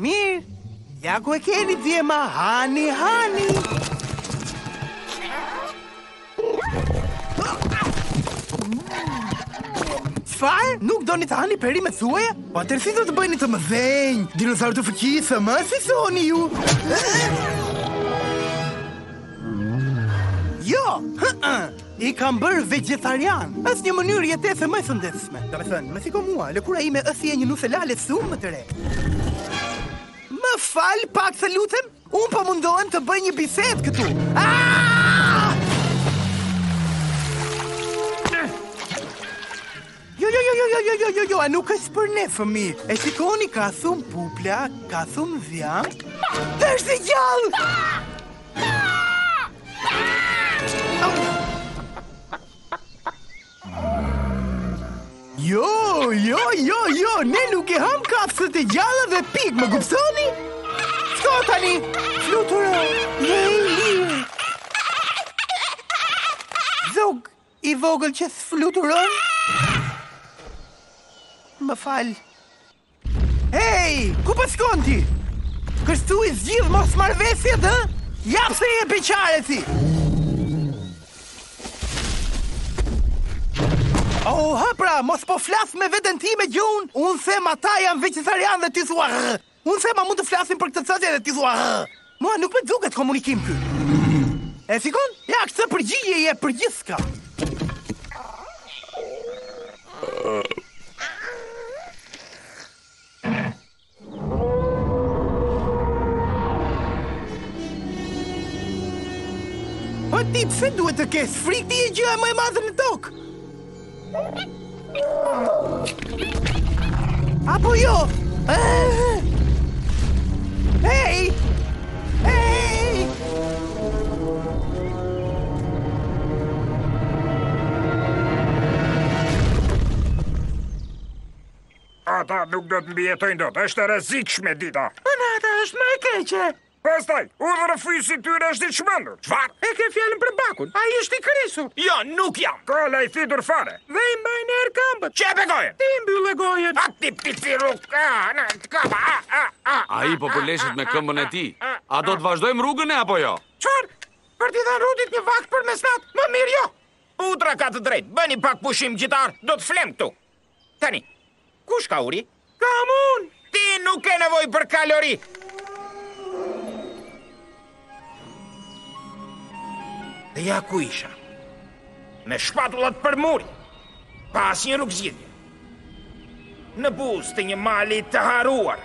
[SPEAKER 2] Mirë, ja ku e keni djema, hani, hani. Çfarë, nuk doni të hani perimet tuaja? Po atëherë si do të bëheni të mëdhenj, dinozaurë të fuqishëm, si thoni ju. Jo, hë, I kam bërë vegjetarianë. Është një mënyrë jetese më e shëndetshme. Domethënë, më shiko mua, lëkura ime është si e një nuse lale shumë më të re. Më fal pak të lutem. Unë po mundohem të bëj një bisedë këtu. Ah! Jo, jo, jo, jo, jo, jo, jo, jo, jo, ai nuk është për ne, fëmijë. E shikoni, ka shumë pupla, ka shumë dhjamë. Dhe është i gjallë! Jo, jo, jo, jo, ne nuk i hamë kafshët e gjalla dhe pikë, më kuptoni? Shko tani, fluturo dhe i lirë. Zog i vogël që s'fluturon? Më fal, Hej, ku po shkon ti? Kështu i zgjidh mosmarrëveshjet? Ja pse je beqare ti. Oh, hë pra, mos po flas me veten ti me gjun. Unë them ata janë vegjetarianë dhe ti thua. Unë them a mund të flasim për këtë çështje dhe ti thua. Mua nuk më duket komunikim ky. E shikon? Ja këtë përgjigje i jep për gjithçka. Po ti pse duhet të kesh frikë ti je gjëja më e madhe në tokë? Apo jo! Hej! Hej!
[SPEAKER 10] Ata nuk do të mbijetojnë dot, është e rrezikshme dita.
[SPEAKER 2] Nata është më e keqe.
[SPEAKER 10] Pastaj, udhërrëfyesi i tyre është i çmendur. Çfarë?
[SPEAKER 2] E ke fjalën për Bakun. Ai është i krisur.
[SPEAKER 10] Jo, nuk jam. Ka lajthitur fare.
[SPEAKER 2] Dhe i mbajnë erë këmbët.
[SPEAKER 10] Qepe gojën.
[SPEAKER 2] Ti mbylle gojën.
[SPEAKER 10] A ti pipiruk. A, na, të kapa. A, a,
[SPEAKER 1] a. Ai po përleshet me këmbën e tij. A do të vazhdojmë rrugën apo jo?
[SPEAKER 2] Çfarë? Për t'i dhënë Rudit një vakt për mesnatë, më mirë jo.
[SPEAKER 10] Putra ka të drejtë. Bëni pak pushim gjitarë, do të flemë këtu. Tani, kush ka uri?
[SPEAKER 2] Kam unë!
[SPEAKER 10] Ti nuk ke nevojë për kalori! Dhe ja ku isha. Me shpatullat për muri. Pa asnjë rrugëzgjidhje. Në buzë të një mali të harruar.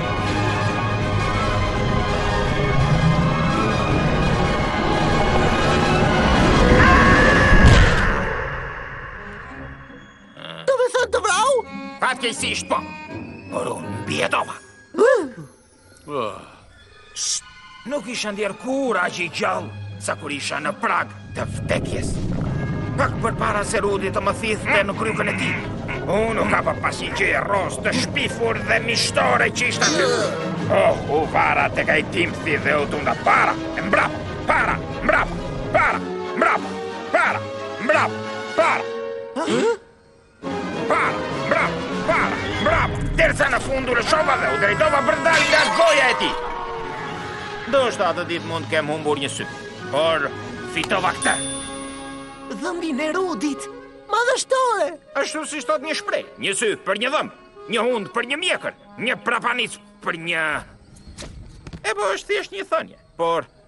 [SPEAKER 10] Domethënë të vrau? Fatkeqësisht po, por unë mbijetova. Shët! Nuk isha ndier kurrë aq i gjallë sa kur isha në prag të vdekjes. Pak përpara se Rudi të më thithte në grykën e tij. Unë u kapa pas një gjëje rozë të shpifur dhe mishtore që ishte aty. Oh, u vara tek ai thimthi dhe u tunda para, e mbrapa, para, mbrapa, para, mbrapa, para, mbrapa, para. Para, mbrapa, para, mbrapa, derisa në fund u lëshova dhe u drejtova për të dalë nga goja e tij. Ndoshta atë ditë mund të kem humbur një sy, por fitova këtë.
[SPEAKER 9] Dhëmbin e Rudit,
[SPEAKER 6] madhështore!
[SPEAKER 10] Ashtu siç thotë një shprehje, një sy për një dhëmb, një hundë për një mjekër, një prapanicë për një... E po është thjesht një thënje, por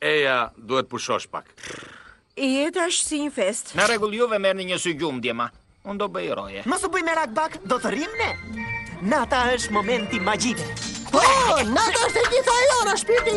[SPEAKER 1] Eja, duhet të pushosh pak.
[SPEAKER 3] Jeta është si një festë.
[SPEAKER 10] Në rregull juve merrni një sy gjumë, djema. Unë do bëj roje.
[SPEAKER 9] Mos u bëj merak Bak, do të rrimë ne. Nata është momenti magjik.
[SPEAKER 6] Po, nata është e gjitha e jona, shpirti.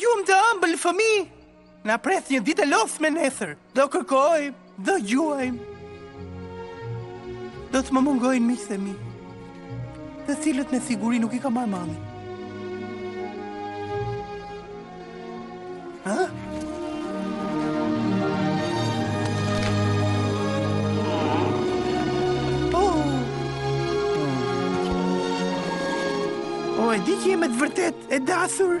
[SPEAKER 2] Gjumë të ëmbël fëmijë Na pret një ditë e lodhshme nesër Do kërkojmë, do gjuajmë Do të më mungojnë miqtë e mi të cilët me siguri nuk i ka marrë malli. Ha? Oh. O, e di që je me të vërtetë e
[SPEAKER 3] dashur?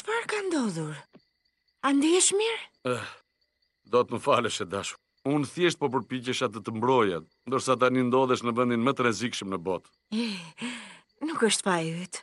[SPEAKER 3] Çfarë ka ndodhur? A ndihesh mirë?
[SPEAKER 1] Eh, do të më falësh e dashur. Unë thjesht po përpiqesha të të mbroja, ndërsa tani ndodhesh në vendin më të rrezikshëm në botë.
[SPEAKER 3] Eh, nuk është faji yt.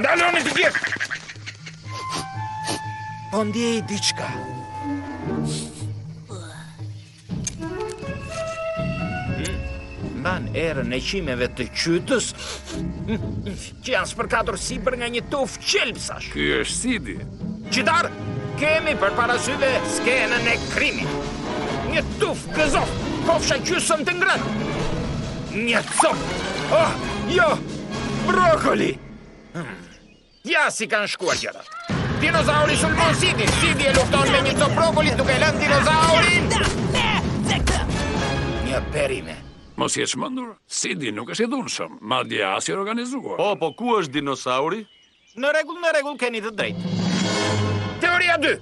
[SPEAKER 10] Ndaloni të gjithë! Po ndjej diçka. Mban erën e qimeve të qytës. Që janë spërkatur sipër nga një tufë qelbësash.
[SPEAKER 7] Ky është Sidi.
[SPEAKER 10] Qitar, kemi përpara syve skenën e krimit. Një tufë gëzof, kocka gjysmë të ngrëna. Një copë. Oh, jo, brokoli. Hmm. Ja si kanë shkuar gjërat. Dinozauri sulmon Sidin, Sidi e lufton me një copë brokoli duke e lënë dinozaurin. Një perime.
[SPEAKER 7] Mos je çmendur? Sidi nuk është i dhunshëm, madje as i organizuar.
[SPEAKER 1] Oh, po ku është dinozauri?
[SPEAKER 10] Në rregull, në rregull, keni të drejtë. Teoria 2.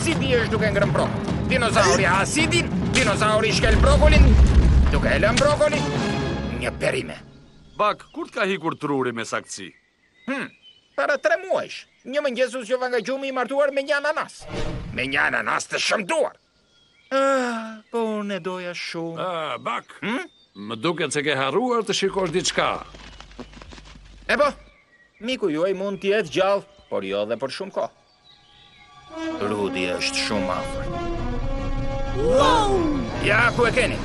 [SPEAKER 10] Sidi është duke ngrënë brokoli. Dinozauri ha Sidin, dinozauri shkel brokolin, duke e lënë brokolin. Një perime.
[SPEAKER 1] Bak, kur të ka ikur truri me saktësi?
[SPEAKER 10] Hm, para tre muajsh. Një mëngjes u zgjova nga gjumi i martuar me një ananas. Me një ananas të shëmtuar. Ah, po unë e doja shumë.
[SPEAKER 7] Ah, bak.
[SPEAKER 10] Hm?
[SPEAKER 7] Më duket se ke harruar të shikosh diçka.
[SPEAKER 10] Epo, miku juaj mund të jetë gjallë, por jo dhe për shumë kohë. Rudi është shumë afër.
[SPEAKER 8] Wow!
[SPEAKER 10] Ja ku e keni.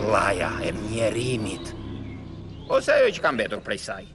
[SPEAKER 10] Pllaja e mjerimit. Ose ajo që ka mbetur prej saj.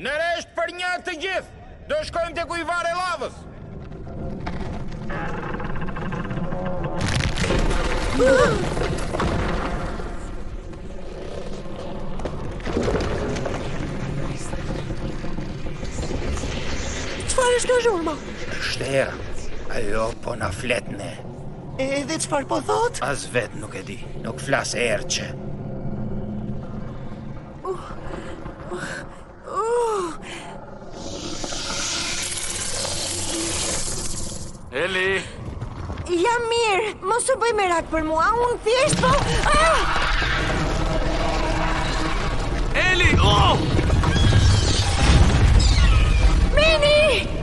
[SPEAKER 10] Në rresht për një të gjithë, do shkojmë tek ujëvara e llavës.
[SPEAKER 8] Çfarë është kjo zhurmë?
[SPEAKER 10] Është era, ajo po na flet ne.
[SPEAKER 4] Edhe çfarë po thotë?
[SPEAKER 10] As vetë nuk e di, nuk flas erëçe.
[SPEAKER 1] Eli!
[SPEAKER 3] Jam mirë, mos u bëj merak për mua, unë thjesht po... Ah!
[SPEAKER 1] Eli! Oh!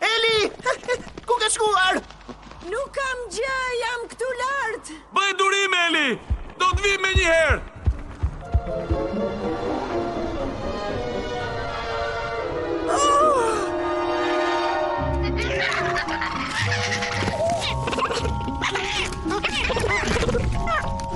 [SPEAKER 1] Eli!
[SPEAKER 4] Ku ke shkuar?
[SPEAKER 3] Nuk kam gjë, jam këtu lartë.
[SPEAKER 1] Bëj durim, Eli! Do të
[SPEAKER 2] vim menjëherë!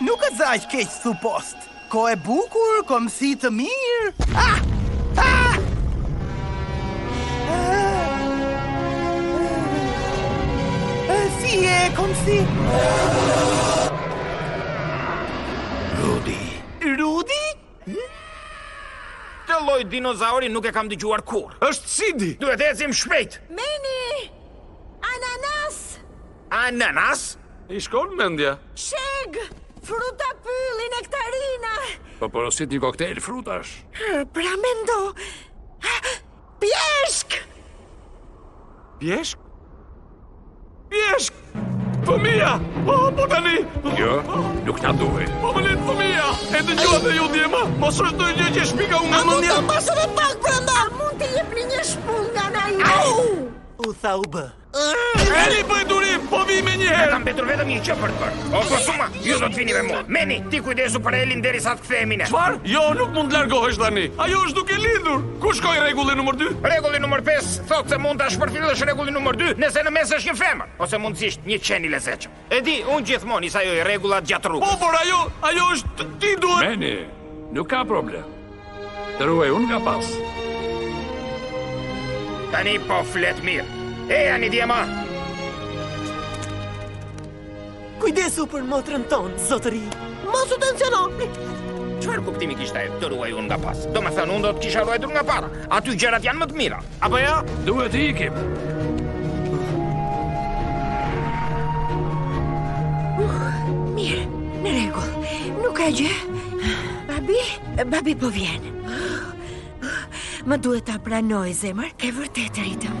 [SPEAKER 2] Nuk e zaj keq su post. Ko e bukur, ko mësi të mirë. Ah! Ah! Si e kom si?
[SPEAKER 10] Rudi.
[SPEAKER 2] Rudi?
[SPEAKER 10] Këtë lloj dinozauri nuk e kam dëgjuar kurrë.
[SPEAKER 1] Është Sidi.
[SPEAKER 10] Duhet të ecim shpejt.
[SPEAKER 3] Meni! Ananas!
[SPEAKER 10] Ananas?
[SPEAKER 1] I shkon mendja.
[SPEAKER 3] Shegë! Fruta pylli nektarina.
[SPEAKER 7] Po porosit një koktejl frutash.
[SPEAKER 3] Pra mendo. Pjeshkë!
[SPEAKER 1] Pjeshkë? Pjeshkë! Fëmija! O, oh, po tani!
[SPEAKER 7] Jo, nuk na duhe.
[SPEAKER 1] Po më lind fëmija! E dëgjuat dhe ju djema! Mos është një që shpika unë në mendje!
[SPEAKER 6] A mund ta mbash dhe pak brenda!
[SPEAKER 3] A mund t'i jepni një shpullë nga ana ime! Au!
[SPEAKER 9] U tha u bë,
[SPEAKER 1] Eli bëj durim, po
[SPEAKER 10] vij
[SPEAKER 1] menjëherë.
[SPEAKER 10] Ka mbetur vetëm një gjë për të bërë. Oposuma, ju do të vini me mua. Meni, ti kujdesu për Elin derisa të kthehemi ne.
[SPEAKER 1] Çfarë? Jo, nuk mund të largohesh tani. Ajo është duke lindur. Ku shkoi rregulli numër 2?
[SPEAKER 10] Rregulli numër 5 thotë se mund ta shpërfillësh rregullin numër 2 nëse në mes është një femër ose mundësisht një qen i lezetshëm. E di, unë gjithmonë i sajoj rregullat gjatë rrugës.
[SPEAKER 1] Po, por ajo, ajo është ti duhet.
[SPEAKER 7] Meni, nuk ka problem. Të ruaj unë nga pas.
[SPEAKER 10] Tani po flet mirë. Ejani djema.
[SPEAKER 9] Kujdesu për motrën tonë, zotëri.
[SPEAKER 6] Mos u tensiono.
[SPEAKER 10] Çfarë kuptimi kishte ajo të ruaj unë nga pas? Domethënë unë do të kisha ruajtur nga para. Aty gjërat janë më të mira. Apo jo?
[SPEAKER 7] duhet të ikim.
[SPEAKER 3] Uh, mirë, në rregull. Nuk ka gjë. Babi, babi po vjen. Më duhet ta pranoj zemër, ke vërtet
[SPEAKER 2] ritëm.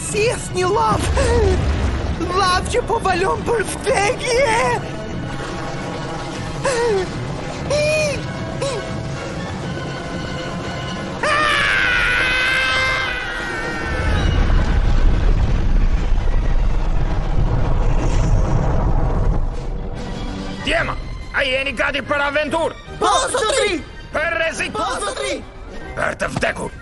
[SPEAKER 2] S'është lavë, lavë që po valon për vdekje!
[SPEAKER 10] Djema, a jeni gati për aventurë?
[SPEAKER 6] Po, zotëri!
[SPEAKER 10] Për rrezik!
[SPEAKER 6] Po, zotëri!
[SPEAKER 10] Për të vdekur!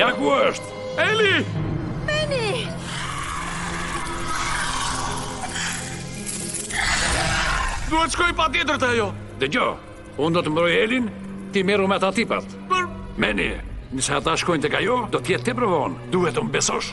[SPEAKER 10] Ja
[SPEAKER 7] ku është?
[SPEAKER 1] Eli!
[SPEAKER 3] Meni!
[SPEAKER 1] Duhet të shkoj patjetër te ajo.
[SPEAKER 7] Dëgjo, unë do të mbroj Elin, ti merru me ata tipat.
[SPEAKER 1] Për...
[SPEAKER 7] Meni, nëse ata shkojnë tek ajo, do të jetë tepër vonë. Duhet të më besosh.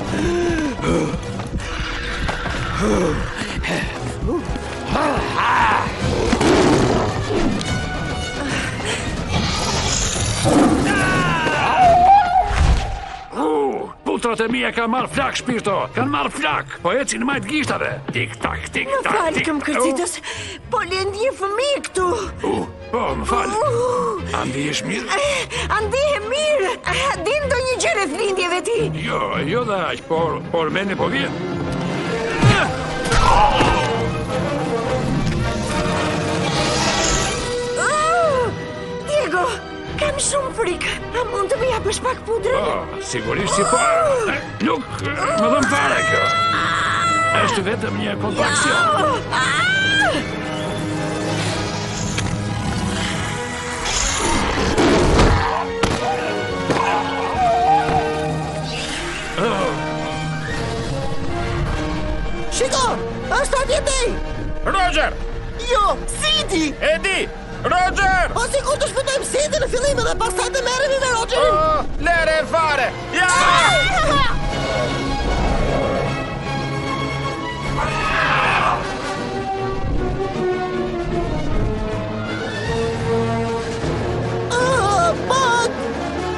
[SPEAKER 7] Putrat e mia kanë marrë flak, shpirto! Kanë marrë flak! Po eci në majë të gishtave!
[SPEAKER 3] Tik-tak,
[SPEAKER 7] tik-tak,
[SPEAKER 3] tik-tak!
[SPEAKER 7] Më
[SPEAKER 3] fal, këmbëkërcitës, po lind një fëmijë këtu!
[SPEAKER 7] Uh, Po, më fal.
[SPEAKER 3] Uh,
[SPEAKER 7] Andi, je mirë?
[SPEAKER 3] Eh, Andi, e mirë. Eh, di ndonjë gjë rreth lindjeve ti.
[SPEAKER 7] Jo, jo dhe aq, por, por Meni po vjen.
[SPEAKER 3] Uh, Diego, kam shumë frikë. A mund të më japësh pak putrën?
[SPEAKER 7] Po, sigurisht si po. Uh, Nuk më dhemb fare kjo. Është vetëm një kontraksion.
[SPEAKER 11] Shiko,
[SPEAKER 10] është atje tej! Roger! Jo, Sidi? E Roger!
[SPEAKER 11] Po sikur të shpëtojmë Sidin në fillim dhe pastaj të merremi me Rogerin.
[SPEAKER 10] Oh, lëre e fare. Ja!
[SPEAKER 6] Oh,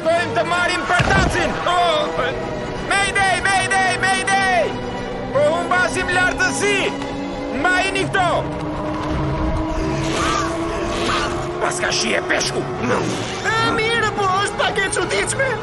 [SPEAKER 10] Shkojmë të marrim përtacin! Oh! Mayday, Mayday, Mayday! Po humbasim lartësi! Mbajini këto! Paska shije peshku!
[SPEAKER 6] E mirë, po është pak e
[SPEAKER 7] që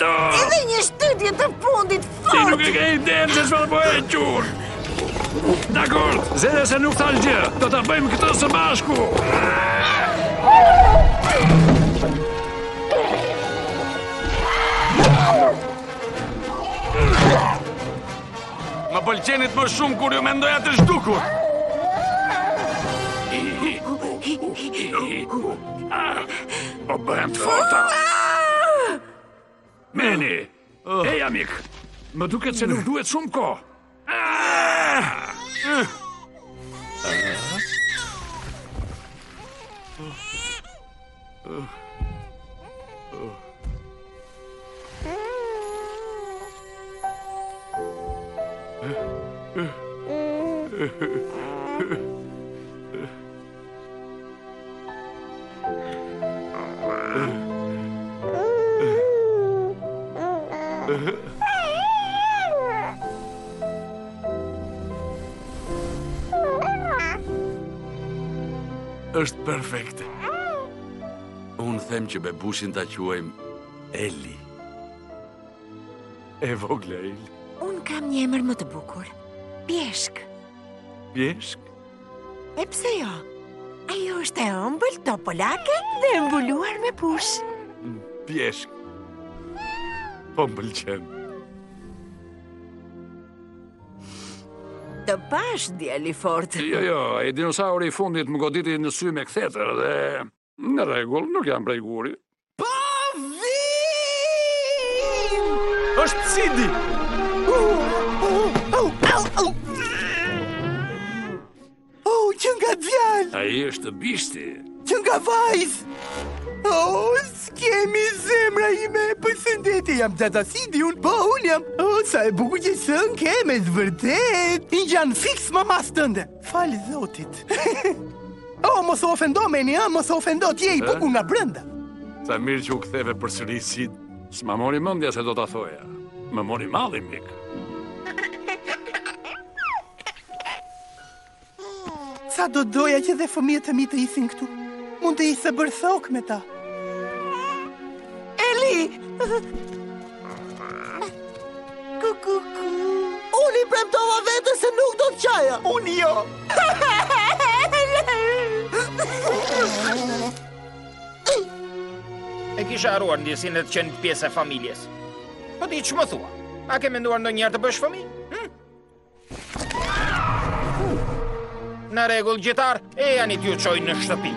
[SPEAKER 7] Do.
[SPEAKER 3] Edhe një shtytje të fundit fort.
[SPEAKER 7] Ti nuk e ke idenë se çfarë po heq unë. Dakor, zëre se nuk thashë gjë. Do ta bëjmë këtë së bashku.
[SPEAKER 1] Më pëlqenit më shumë kur ju mendoja të zhdukur. Ah!
[SPEAKER 7] Po bëhen të forta. Meni, eja mik. Më duket se nuk duhet shumë kohë. Uh.
[SPEAKER 1] është perfekte. Unë them që bebushin ta quajmë Eli. E vogla Eli.
[SPEAKER 3] Unë kam një emër më të bukur. Pjeshkë.
[SPEAKER 1] Pjeshkë?
[SPEAKER 3] E pse jo? Ajo është e ëmbël, topolake dhe e mbuluar me push.
[SPEAKER 1] Pjeshkë. Po, më pëlqen.
[SPEAKER 3] Të pash djalë i fortë.
[SPEAKER 7] Jo, jo, ai dinosauri i fundit më goditi në sy me kthetër dhe Në rregull, nuk jam prej guri. Pa shih!
[SPEAKER 1] Është Sidi.
[SPEAKER 2] Oh, qenka djalë!
[SPEAKER 7] Ai është bishti?
[SPEAKER 2] Qenka vajzë! Oh, ç'kemi zemra ime, përshëndetje, jam xhaxha Sidi unë, po unë jam. Oh, sa e bukur që është, Eli, me të vërtetë, i ngjan fiks mamasë tënde. Falë zotit. O, oh, mos u ofendo Meni, mos u ofendo, ti je i bukur nga brenda.
[SPEAKER 1] Sa mirë që u ktheve përsëri Sid.
[SPEAKER 7] S'ma mori mendja se do ta thoja. Më mori malli, mik.
[SPEAKER 2] Sa do doja që dhe fëmijët e mi të ishin këtu. Mund të ishe bërë shok me ta.
[SPEAKER 6] Eli! Unë i premtova vetes se nuk do të qaja
[SPEAKER 4] Unë jo
[SPEAKER 10] E kisha harruar ndjesinë e të qenit pjesë e familjes Po ti ç'më thua A ke menduar ndonjëherë të bësh fëmijë? Në rregull gjitarë, ejani t'ju çoj në shtëpi.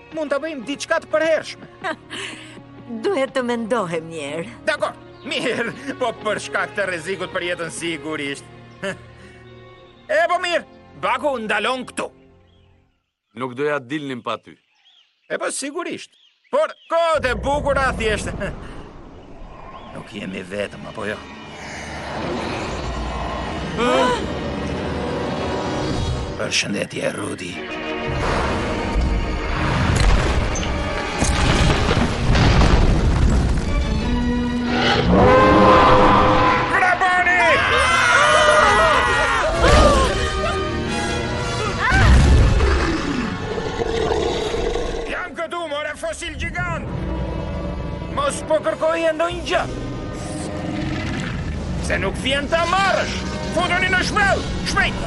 [SPEAKER 10] Mund të bëjmë diçka të përhershme.
[SPEAKER 3] Duhet të mendohem njëherë.
[SPEAKER 10] Dakord, mirë, po për shkak të rrezikut për jetën sigurisht. E po mirë, baku ndalon këtu.
[SPEAKER 1] Nuk doja të dilnim pa ty.
[SPEAKER 10] E po sigurisht. Por, kohët e bukura thjesht. Nuk jemi vetëm, apo jo? Përshëndetje, Rudi. Jam këtu, more fosil gjigant! Mos po kërkoje ndonjë gjë. Pse nuk vjen ta marrësh. Futuni në shpellë, shpejt.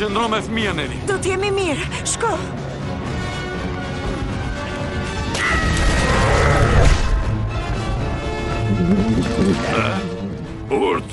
[SPEAKER 1] Qëndro me fëmijën, Eli.
[SPEAKER 3] Do të jemi mirë. Shko.
[SPEAKER 7] Urt.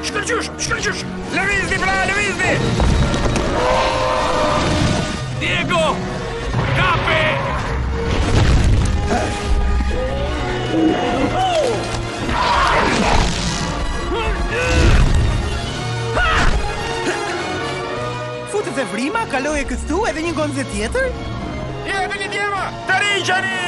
[SPEAKER 10] Shkëlqyshëm, shkëlqyshëm. Lëvizni pra, lëvizni.
[SPEAKER 1] Diego! Kape!
[SPEAKER 2] Fute te vrima, kaloje kështu edhe një gonze tjetër?
[SPEAKER 10] Ja, edhe një djema! Tërhiqeni!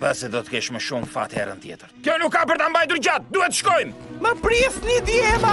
[SPEAKER 10] Mbase do të kesh më shumë fat herën tjetër. Kjo nuk ka për ta mbajtur gjatë, duhet të shkojmë.
[SPEAKER 2] Më prisni djema.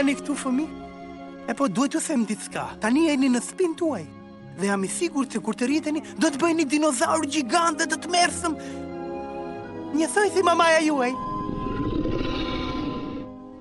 [SPEAKER 2] jeni këtu fëmijë? E po duhet t'ju them diçka. Tani jeni në shpinë tuaj. Dhe jam i sigurt se kur të rriteni, do të bëheni dinozaurë gjigantë dhe të tmerrshëm. Njëthoj si mamaja juaj.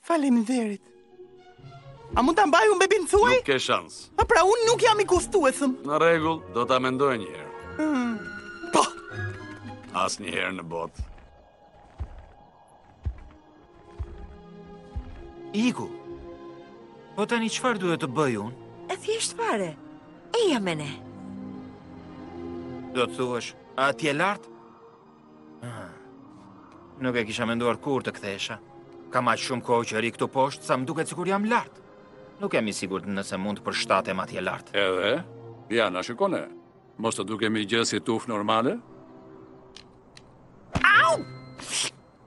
[SPEAKER 2] Faleminderit. A mund ta mbaj unë bebin tuaj?
[SPEAKER 1] Nuk ke shans.
[SPEAKER 2] A pra unë nuk jam i kujdesshëm.
[SPEAKER 1] Në rregull, do ta mendoj një herë.
[SPEAKER 2] Hmm.
[SPEAKER 1] Po. Asnjëherë në botë.
[SPEAKER 10] Iku. Po tani çfarë duhet të bëj unë?
[SPEAKER 3] E thjesht fare. Eja me ne.
[SPEAKER 10] Do të thuash, atje lart? Nuk e kisha menduar kurrë të kthehesha. Kam aq shumë kohë që rri këtu poshtë, sa më duket sikur jam lart. Nuk jam i sigurt nëse mund të përshtatem atje lart.
[SPEAKER 7] Edhe? Ja, na shiko ne. Mos të dukemi gjë si tufë normale?
[SPEAKER 10] Au!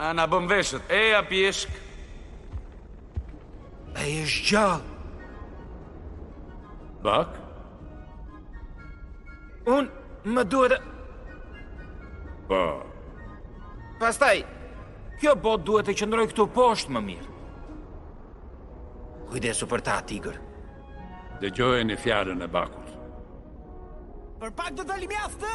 [SPEAKER 1] A na bëre veshët, e a pjeshk
[SPEAKER 10] Ai është gjallë
[SPEAKER 7] Bak?
[SPEAKER 10] Unë më duhet
[SPEAKER 7] Po
[SPEAKER 10] Pastaj, Kjo botë duhet të qëndrojë këtu poshtë më mirë. Kujdesu për ta, tigër.
[SPEAKER 7] Dëgjojeni fjalën e Bakut.
[SPEAKER 2] Për pak të dalim jashtë!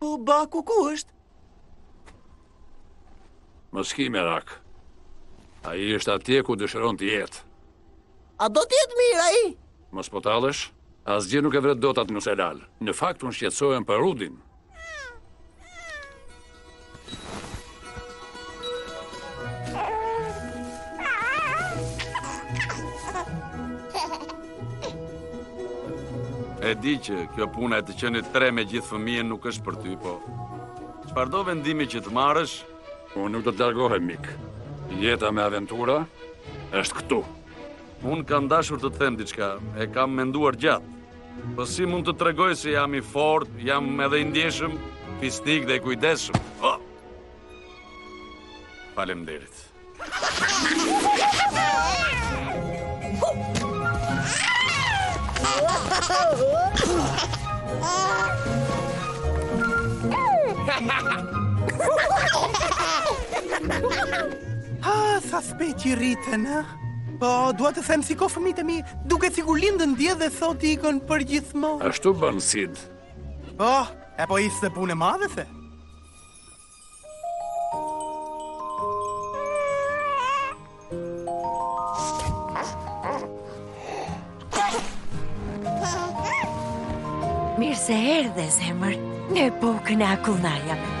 [SPEAKER 2] Po, Baku ku është?
[SPEAKER 7] Mos ki merak. Ai është atje ku dëshiron të jetë.
[SPEAKER 6] A do të jetë mirë ai?
[SPEAKER 7] Mos po tallesh? Asgjë nuk e vret dot atë nuselalë. Në fakt, unë shqetësohem për Rudin.
[SPEAKER 1] E di që kjo puna e të qenit tre me gjithë fëmijën nuk është për ty, po... Çfarëdo vendimi që të marrësh?
[SPEAKER 7] Unë nuk do të largohem, mik. Jeta me aventura është këtu.
[SPEAKER 1] Unë kam dashur të të them diçka, e kam menduar gjatë. Po si mund të tregoj se jam i fort, jam edhe i ndjeshëm, fisnik dhe i kujdesshëm. Oh! Faleminderit.
[SPEAKER 2] Ha, sa shpejt rriten, ha? Po, dua të them shiko fëmijët e mi, duket sikur lindën dje dhe sot ikën përgjithmonë.
[SPEAKER 7] Ashtu bën Sid.
[SPEAKER 2] Po, epo ishte punë e madhe se.
[SPEAKER 12] Mirë se erdhe, zemër, në epokën e akullnajave.